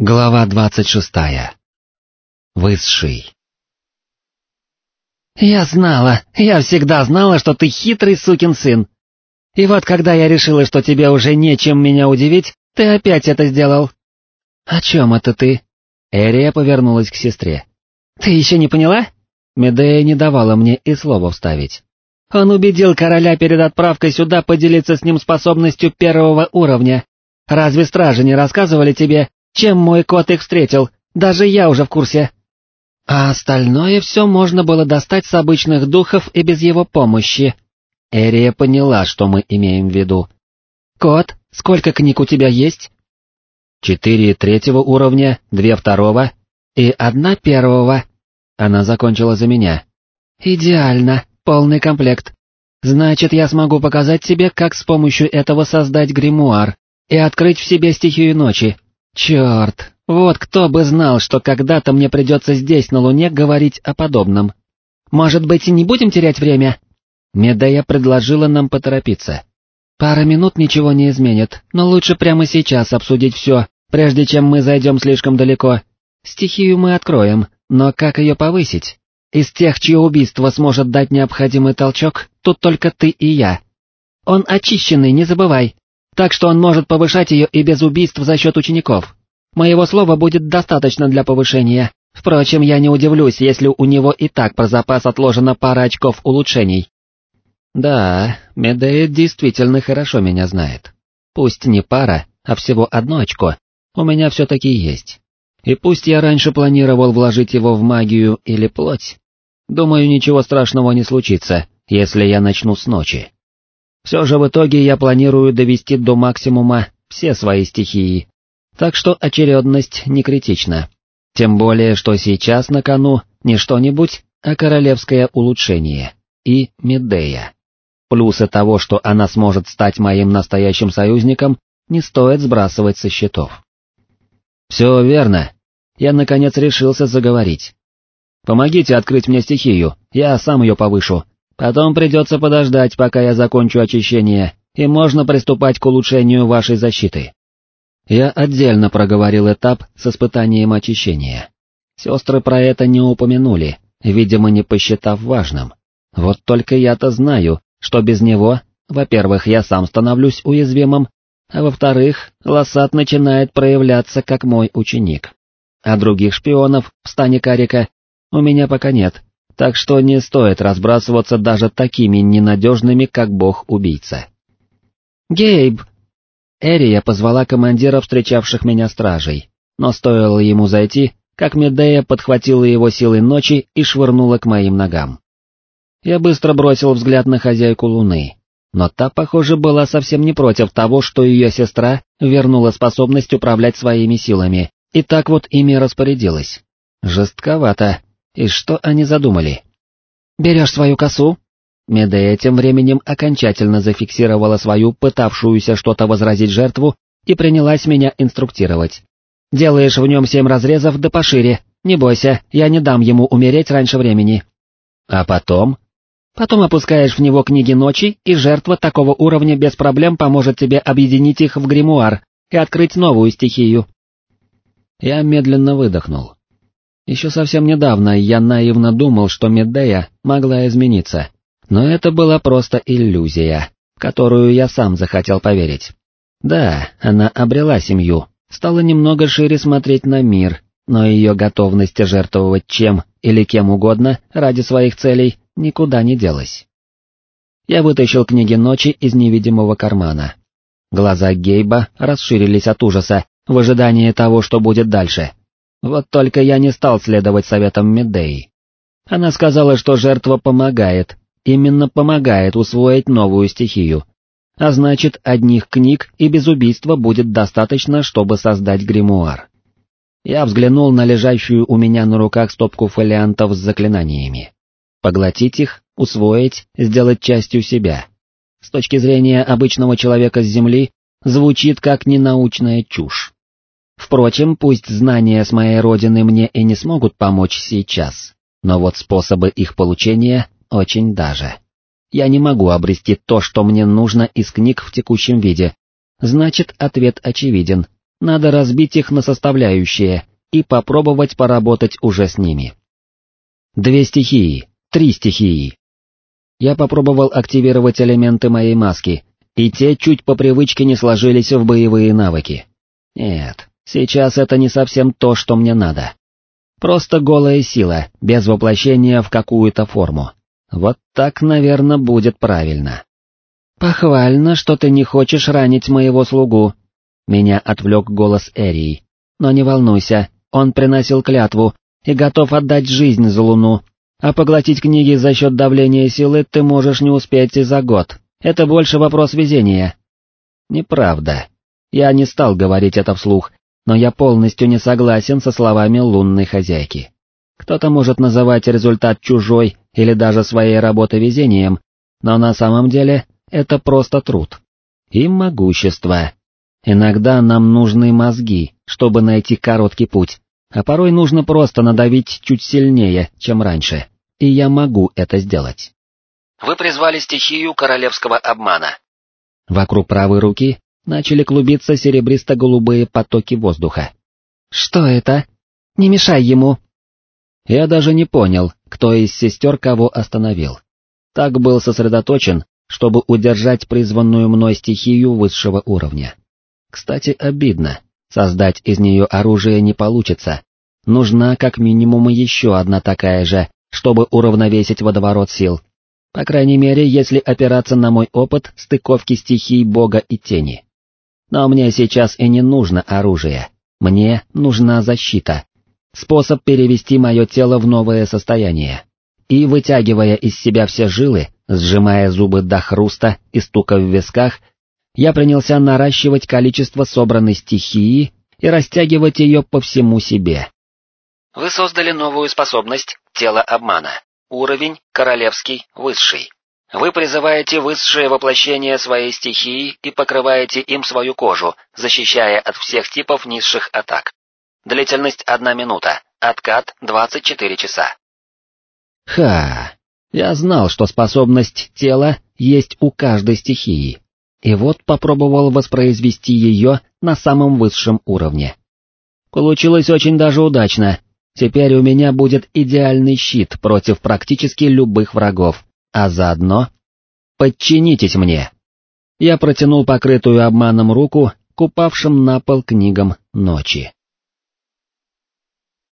Глава двадцать шестая. Высший. «Я знала, я всегда знала, что ты хитрый сукин сын. И вот когда я решила, что тебе уже нечем меня удивить, ты опять это сделал». «О чем это ты?» Эрия повернулась к сестре. «Ты еще не поняла?» Медея не давала мне и слова вставить. «Он убедил короля перед отправкой сюда поделиться с ним способностью первого уровня. Разве стражи не рассказывали тебе, чем мой кот их встретил, даже я уже в курсе. А остальное все можно было достать с обычных духов и без его помощи. Эрия поняла, что мы имеем в виду. «Кот, сколько книг у тебя есть?» «Четыре третьего уровня, две второго и одна первого». Она закончила за меня. «Идеально, полный комплект. Значит, я смогу показать тебе, как с помощью этого создать гримуар и открыть в себе стихию ночи, Черт, вот кто бы знал, что когда-то мне придется здесь, на Луне, говорить о подобном. Может быть, не будем терять время? Медея предложила нам поторопиться. Пара минут ничего не изменит, но лучше прямо сейчас обсудить все, прежде чем мы зайдем слишком далеко. Стихию мы откроем, но как ее повысить? Из тех, чье убийство сможет дать необходимый толчок, тут только ты и я. Он очищенный, не забывай, так что он может повышать ее и без убийств за счет учеников. Моего слова будет достаточно для повышения. Впрочем, я не удивлюсь, если у него и так про запас отложена пара очков улучшений. Да, Медея действительно хорошо меня знает. Пусть не пара, а всего одно очко, у меня все-таки есть. И пусть я раньше планировал вложить его в магию или плоть, думаю, ничего страшного не случится, если я начну с ночи. Все же в итоге я планирую довести до максимума все свои стихии, так что очередность не критична. Тем более, что сейчас на кону не что-нибудь, а королевское улучшение и Медея. Плюсы того, что она сможет стать моим настоящим союзником, не стоит сбрасывать со счетов. Все верно. Я наконец решился заговорить. Помогите открыть мне стихию, я сам ее повышу, Потом придется подождать, пока я закончу очищение, и можно приступать к улучшению вашей защиты. Я отдельно проговорил этап с испытанием очищения. Сестры про это не упомянули, видимо, не посчитав важным. Вот только я-то знаю, что без него, во-первых, я сам становлюсь уязвимым, а во-вторых, Лосат начинает проявляться как мой ученик. А других шпионов в стане Карика у меня пока нет, так что не стоит разбрасываться даже такими ненадежными, как бог-убийца. «Гейб!» Эрия позвала командира встречавших меня стражей, но стоило ему зайти, как Медея подхватила его силой ночи и швырнула к моим ногам. Я быстро бросил взгляд на хозяйку Луны, но та, похоже, была совсем не против того, что ее сестра вернула способность управлять своими силами, и так вот ими распорядилась. Жестковато, и что они задумали? «Берешь свою косу?» Медея тем временем окончательно зафиксировала свою пытавшуюся что-то возразить жертву и принялась меня инструктировать. «Делаешь в нем семь разрезов да пошире, не бойся, я не дам ему умереть раньше времени». «А потом?» «Потом опускаешь в него книги ночи, и жертва такого уровня без проблем поможет тебе объединить их в гримуар и открыть новую стихию». Я медленно выдохнул. Еще совсем недавно я наивно думал, что Медея могла измениться, но это была просто иллюзия, которую я сам захотел поверить. Да, она обрела семью, стала немного шире смотреть на мир, но ее готовность жертвовать чем или кем угодно ради своих целей никуда не делась. Я вытащил книги ночи из невидимого кармана. Глаза Гейба расширились от ужаса в ожидании того, что будет дальше. Вот только я не стал следовать советам Медеи. Она сказала, что жертва помогает, именно помогает усвоить новую стихию. А значит, одних книг и без убийства будет достаточно, чтобы создать гримуар. Я взглянул на лежащую у меня на руках стопку фолиантов с заклинаниями. Поглотить их, усвоить, сделать частью себя. С точки зрения обычного человека с Земли, звучит как ненаучная чушь. Впрочем, пусть знания с моей родины мне и не смогут помочь сейчас, но вот способы их получения очень даже. Я не могу обрести то, что мне нужно из книг в текущем виде. Значит, ответ очевиден. Надо разбить их на составляющие и попробовать поработать уже с ними. Две стихии, три стихии. Я попробовал активировать элементы моей маски, и те чуть по привычке не сложились в боевые навыки. Нет, сейчас это не совсем то, что мне надо. Просто голая сила, без воплощения в какую-то форму. Вот так, наверное, будет правильно. «Похвально, что ты не хочешь ранить моего слугу», — меня отвлек голос Эрии. «Но не волнуйся, он приносил клятву и готов отдать жизнь за луну, а поглотить книги за счет давления силы ты можешь не успеть и за год. Это больше вопрос везения». «Неправда. Я не стал говорить это вслух, но я полностью не согласен со словами лунной хозяйки. Кто-то может называть результат чужой или даже своей работы везением, но на самом деле это просто труд. И могущество. Иногда нам нужны мозги, чтобы найти короткий путь, а порой нужно просто надавить чуть сильнее, чем раньше, и я могу это сделать. Вы призвали стихию королевского обмана. Вокруг правой руки начали клубиться серебристо-голубые потоки воздуха. «Что это? Не мешай ему!» Я даже не понял, кто из сестер кого остановил. Так был сосредоточен, чтобы удержать призванную мной стихию высшего уровня. Кстати, обидно, создать из нее оружие не получится. Нужна как минимум еще одна такая же, чтобы уравновесить водоворот сил, по крайней мере, если опираться на мой опыт стыковки стихий Бога и Тени. Но мне сейчас и не нужно оружие, мне нужна защита. Способ перевести мое тело в новое состояние. И вытягивая из себя все жилы, сжимая зубы до хруста и стука в висках, я принялся наращивать количество собранной стихии и растягивать ее по всему себе. Вы создали новую способность «Тело обмана». Уровень королевский высший. Вы призываете высшее воплощение своей стихии и покрываете им свою кожу, защищая от всех типов низших атак. Длительность одна минута, откат 24 часа. Ха, я знал, что способность тела есть у каждой стихии, и вот попробовал воспроизвести ее на самом высшем уровне. Получилось очень даже удачно, Теперь у меня будет идеальный щит против практически любых врагов, а заодно... Подчинитесь мне! Я протянул покрытую обманом руку к на пол книгам ночи.